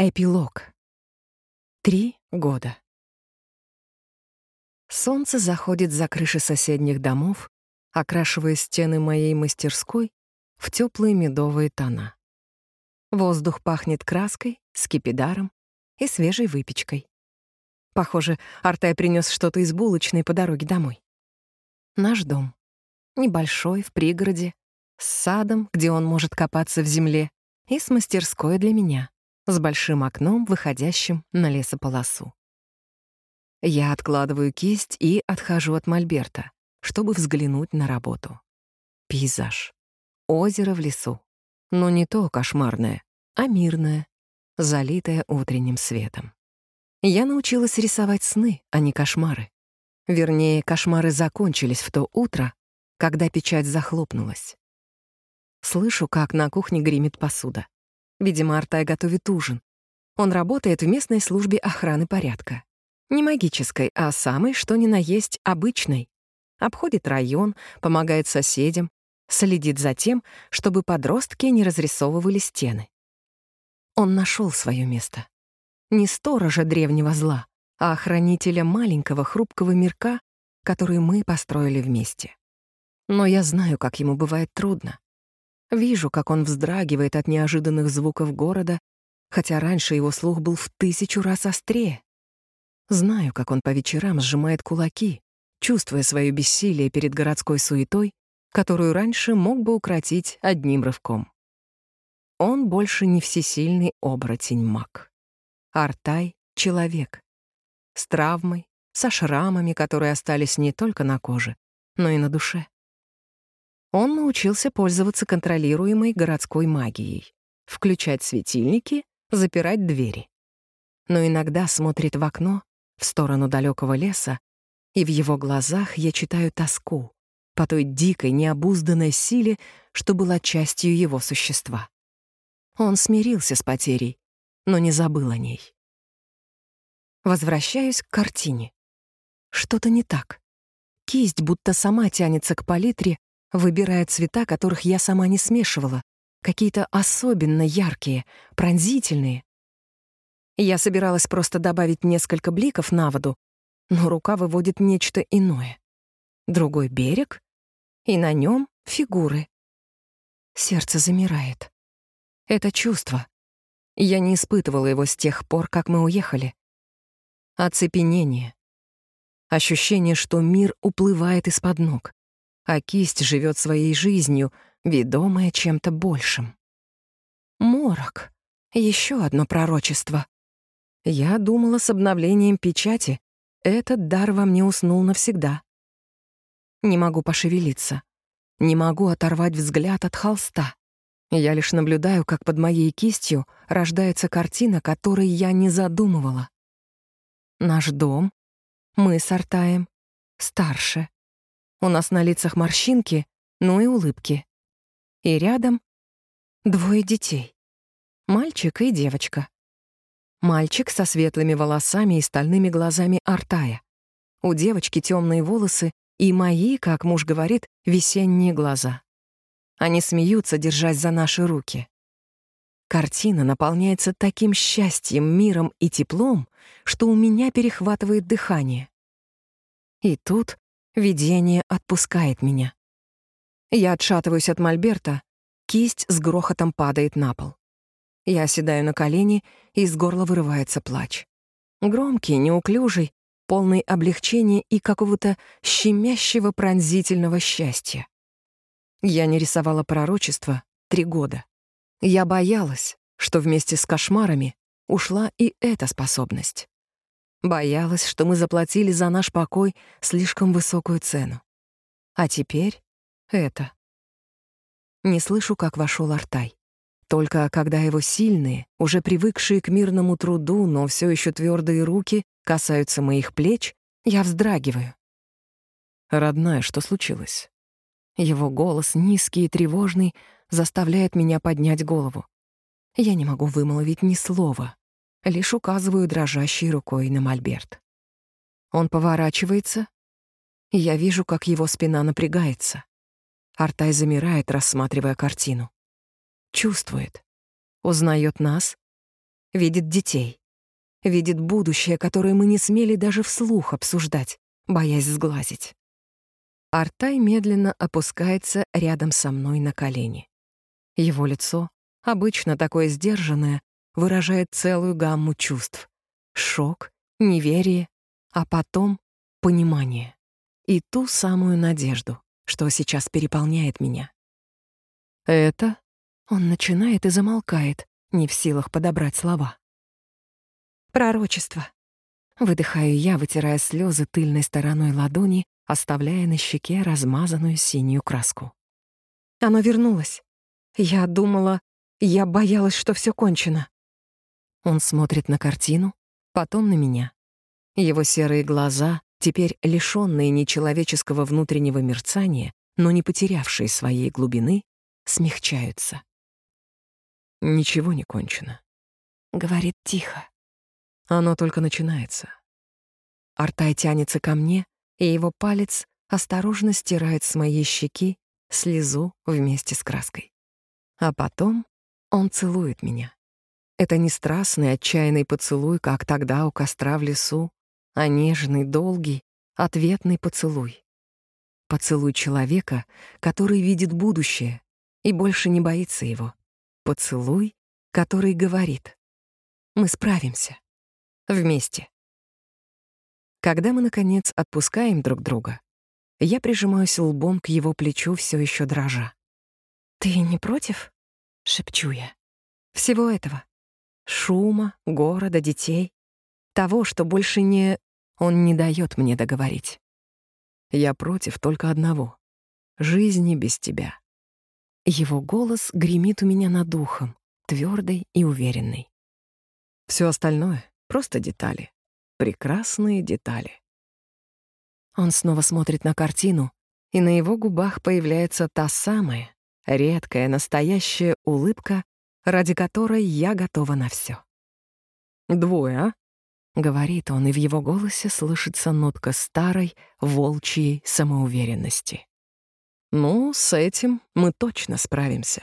Эпилог. Три года. Солнце заходит за крыши соседних домов, окрашивая стены моей мастерской в теплые медовые тона. Воздух пахнет краской, скипидаром и свежей выпечкой. Похоже, Артай принес что-то из булочной по дороге домой. Наш дом. Небольшой, в пригороде, с садом, где он может копаться в земле, и с мастерской для меня, с большим окном, выходящим на лесополосу. Я откладываю кисть и отхожу от мольберта, чтобы взглянуть на работу. Пейзаж. Озеро в лесу. Но не то кошмарное, а мирное, залитое утренним светом. Я научилась рисовать сны, а не кошмары. Вернее, кошмары закончились в то утро, когда печать захлопнулась. Слышу, как на кухне гремит посуда. Видимо, Артай готовит ужин. Он работает в местной службе охраны порядка. Не магической, а самой, что ни на есть, обычной. Обходит район, помогает соседям, следит за тем, чтобы подростки не разрисовывали стены. Он нашел свое место. Не сторожа древнего зла, а охранителя маленького хрупкого мирка, который мы построили вместе. Но я знаю, как ему бывает трудно. Вижу, как он вздрагивает от неожиданных звуков города, хотя раньше его слух был в тысячу раз острее. Знаю, как он по вечерам сжимает кулаки, чувствуя свое бессилие перед городской суетой, которую раньше мог бы укротить одним рывком. Он больше не всесильный оборотень-маг. Артай — человек. С травмой, со шрамами, которые остались не только на коже, но и на душе он научился пользоваться контролируемой городской магией, включать светильники, запирать двери. Но иногда смотрит в окно, в сторону далекого леса, и в его глазах я читаю тоску по той дикой, необузданной силе, что была частью его существа. Он смирился с потерей, но не забыл о ней. Возвращаюсь к картине. Что-то не так. Кисть будто сама тянется к палитре, выбирая цвета, которых я сама не смешивала, какие-то особенно яркие, пронзительные. Я собиралась просто добавить несколько бликов на воду, но рука выводит нечто иное. Другой берег, и на нем фигуры. Сердце замирает. Это чувство. Я не испытывала его с тех пор, как мы уехали. Оцепенение. Ощущение, что мир уплывает из-под ног а кисть живет своей жизнью, ведомая чем-то большим. Морок. Еще одно пророчество. Я думала, с обновлением печати этот дар во мне уснул навсегда. Не могу пошевелиться. Не могу оторвать взгляд от холста. Я лишь наблюдаю, как под моей кистью рождается картина, которой я не задумывала. Наш дом, мы с Артаем, старше, у нас на лицах морщинки, ну и улыбки. И рядом двое детей. Мальчик и девочка. Мальчик со светлыми волосами и стальными глазами Артая. У девочки темные волосы и мои, как муж говорит, весенние глаза. Они смеются, держась за наши руки. Картина наполняется таким счастьем, миром и теплом, что у меня перехватывает дыхание. И тут Видение отпускает меня. Я отшатываюсь от мольберта, кисть с грохотом падает на пол. Я оседаю на колени, и из горла вырывается плач. Громкий, неуклюжий, полный облегчения и какого-то щемящего пронзительного счастья. Я не рисовала пророчество три года. Я боялась, что вместе с кошмарами ушла и эта способность. Боялась, что мы заплатили за наш покой слишком высокую цену. А теперь это. Не слышу, как вошел Артай. Только когда его сильные, уже привыкшие к мирному труду, но все еще твердые руки касаются моих плеч, я вздрагиваю. «Родная, что случилось?» Его голос, низкий и тревожный, заставляет меня поднять голову. Я не могу вымолвить ни слова, лишь указываю дрожащей рукой на мольберт. Он поворачивается, и я вижу, как его спина напрягается. Артай замирает, рассматривая картину. Чувствует. Узнает нас. видит детей, видит будущее, которое мы не смели даже вслух обсуждать, боясь сглазить. Артай медленно опускается рядом со мной на колени. Его лицо, обычно такое сдержанное, выражает целую гамму чувств. Шок, неверие, а потом понимание. И ту самую надежду, что сейчас переполняет меня. Это он начинает и замолкает, не в силах подобрать слова. Пророчество. Выдыхаю я, вытирая слезы тыльной стороной ладони, оставляя на щеке размазанную синюю краску. Оно вернулось. Я думала, я боялась, что все кончено. Он смотрит на картину, потом на меня. Его серые глаза, теперь лишённые нечеловеческого внутреннего мерцания, но не потерявшие своей глубины, смягчаются. «Ничего не кончено», — говорит тихо. «Оно только начинается». Артай тянется ко мне, и его палец осторожно стирает с моей щеки слезу вместе с краской. А потом он целует меня. Это не страстный, отчаянный поцелуй, как тогда у костра в лесу, а нежный, долгий, ответный поцелуй. Поцелуй человека, который видит будущее и больше не боится его. Поцелуй, который говорит «Мы справимся. Вместе». Когда мы, наконец, отпускаем друг друга, я прижимаюсь лбом к его плечу, все еще дрожа. «Ты не против?» — шепчу я. «Всего этого шума, города, детей. Того, что больше не... Он не дает мне договорить. Я против только одного — жизни без тебя. Его голос гремит у меня над духом, твердый и уверенный. Все остальное — просто детали. Прекрасные детали. Он снова смотрит на картину, и на его губах появляется та самая, редкая, настоящая улыбка, ради которой я готова на все. «Двое, а?» — говорит он, и в его голосе слышится нотка старой, волчьей самоуверенности. «Ну, с этим мы точно справимся».